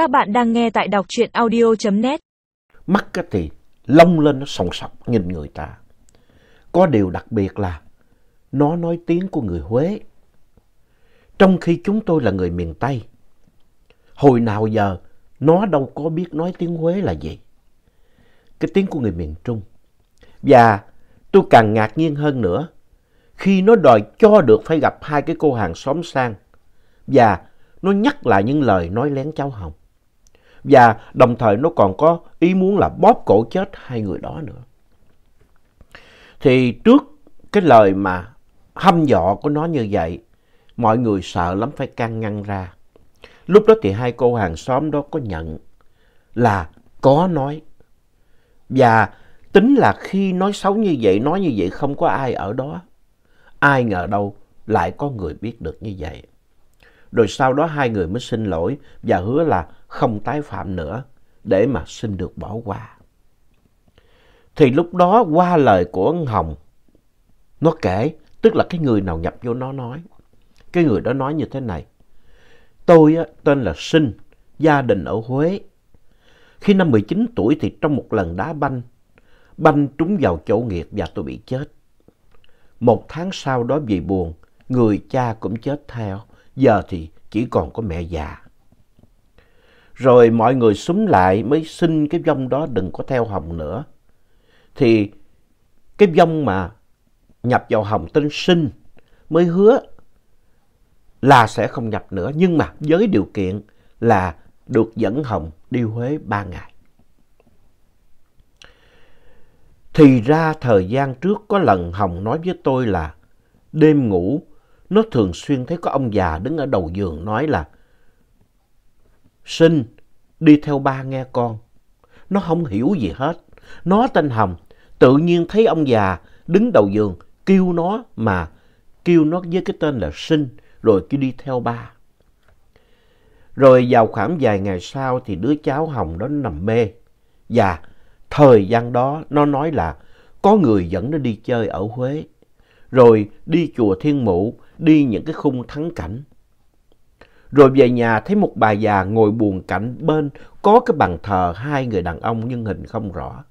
Các bạn đang nghe tại đọc truyện audio.net. Mắt thì lông lên nó sòng sọc nhìn người ta. Có điều đặc biệt là nó nói tiếng của người Huế. Trong khi chúng tôi là người miền Tây. Hồi nào giờ nó đâu có biết nói tiếng Huế là gì. Cái tiếng của người miền Trung. Và tôi càng ngạc nhiên hơn nữa, khi nó đòi cho được phải gặp hai cái cô hàng xóm sang. Và nó nhắc lại những lời nói lén cháu Hồng. Và đồng thời nó còn có ý muốn là bóp cổ chết hai người đó nữa. Thì trước cái lời mà hâm dọ của nó như vậy, mọi người sợ lắm phải can ngăn ra. Lúc đó thì hai cô hàng xóm đó có nhận là có nói. Và tính là khi nói xấu như vậy, nói như vậy không có ai ở đó. Ai ngờ đâu lại có người biết được như vậy. Rồi sau đó hai người mới xin lỗi và hứa là không tái phạm nữa để mà xin được bỏ qua. Thì lúc đó qua lời của ông Hồng, nó kể, tức là cái người nào nhập vô nó nói. Cái người đó nói như thế này. Tôi á, tên là Sinh, gia đình ở Huế. Khi năm 19 tuổi thì trong một lần đá banh, banh trúng vào chỗ nghiệt và tôi bị chết. Một tháng sau đó vì buồn, người cha cũng chết theo, giờ thì chỉ còn có mẹ già. Rồi mọi người súng lại mới xin cái vong đó đừng có theo Hồng nữa. Thì cái vong mà nhập vào Hồng tên Sinh mới hứa là sẽ không nhập nữa. Nhưng mà với điều kiện là được dẫn Hồng đi Huế ba ngày. Thì ra thời gian trước có lần Hồng nói với tôi là đêm ngủ, nó thường xuyên thấy có ông già đứng ở đầu giường nói là Sinh, đi theo ba nghe con. Nó không hiểu gì hết. Nó tên Hồng, tự nhiên thấy ông già đứng đầu giường kêu nó mà kêu nó với cái tên là Sinh rồi kêu đi theo ba. Rồi vào khoảng vài ngày sau thì đứa cháu Hồng đó nằm mê. Và thời gian đó nó nói là có người dẫn nó đi chơi ở Huế. Rồi đi chùa Thiên Mụ, đi những cái khung thắng cảnh. Rồi về nhà thấy một bà già ngồi buồn cảnh bên có cái bàn thờ hai người đàn ông nhưng hình không rõ.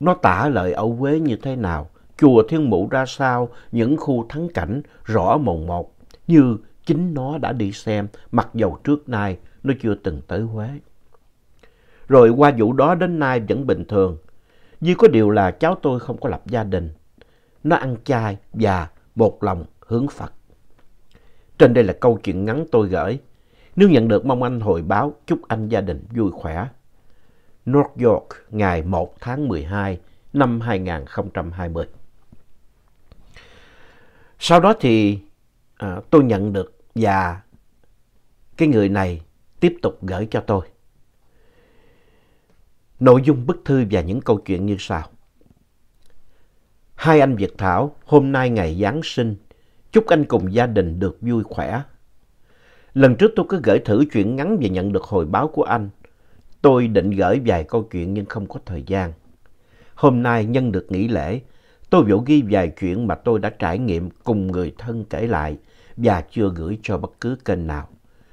Nó tả lời ở quế như thế nào, chùa Thiên Mụ ra sao, những khu thắng cảnh rõ mồn một như chính nó đã đi xem mặc dầu trước nay nó chưa từng tới Huế. Rồi qua vụ đó đến nay vẫn bình thường. Duy có điều là cháu tôi không có lập gia đình. Nó ăn chay và một lòng hướng Phật. Trên đây là câu chuyện ngắn tôi gửi. Nếu nhận được mong anh hồi báo, chúc anh gia đình vui khỏe. North York, ngày 1 tháng 12 năm 2020. Sau đó thì à, tôi nhận được và cái người này tiếp tục gửi cho tôi. Nội dung bức thư và những câu chuyện như sau. Hai anh Việt Thảo, hôm nay ngày Giáng sinh, chúc anh cùng gia đình được vui khỏe. Lần trước tôi cứ gửi thử chuyện ngắn và nhận được hồi báo của anh. Tôi định gửi vài câu chuyện nhưng không có thời gian. Hôm nay nhân được nghỉ lễ, tôi vỗ ghi vài chuyện mà tôi đã trải nghiệm cùng người thân kể lại và chưa gửi cho bất cứ kênh nào.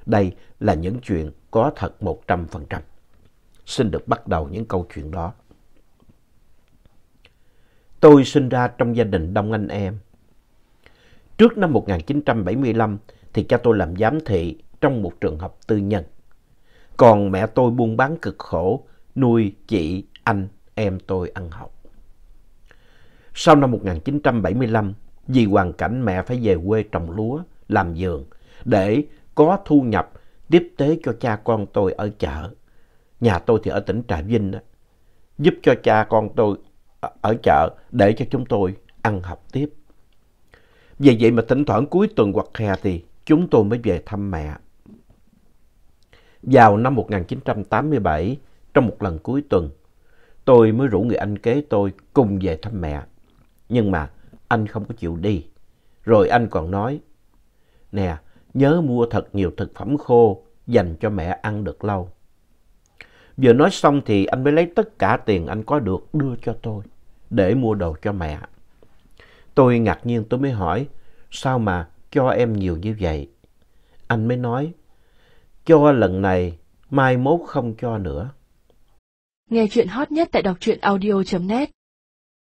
Đây là những chuyện có thật 100%. Xin được bắt đầu những câu chuyện đó. Tôi sinh ra trong gia đình đông anh em. Trước năm 1975 thì cha tôi làm giám thị trong một trường học tư nhân. Còn mẹ tôi buôn bán cực khổ, nuôi chị, anh, em tôi ăn học. Sau năm 1975, vì hoàn cảnh mẹ phải về quê trồng lúa, làm vườn để có thu nhập tiếp tế cho cha con tôi ở chợ. Nhà tôi thì ở tỉnh Trà Vinh đó. Giúp cho cha con tôi ở chợ để cho chúng tôi ăn học tiếp. Vì vậy mà thỉnh thoảng cuối tuần hoặc hè thì chúng tôi mới về thăm mẹ. Vào năm 1987, trong một lần cuối tuần, tôi mới rủ người anh kế tôi cùng về thăm mẹ. Nhưng mà anh không có chịu đi. Rồi anh còn nói, Nè, nhớ mua thật nhiều thực phẩm khô dành cho mẹ ăn được lâu. Vừa nói xong thì anh mới lấy tất cả tiền anh có được đưa cho tôi để mua đồ cho mẹ. Tôi ngạc nhiên tôi mới hỏi, sao mà cho em nhiều như vậy? Anh mới nói, cho lần này, mai mốt không cho nữa. Nghe chuyện hot nhất tại đọc truyện audio.net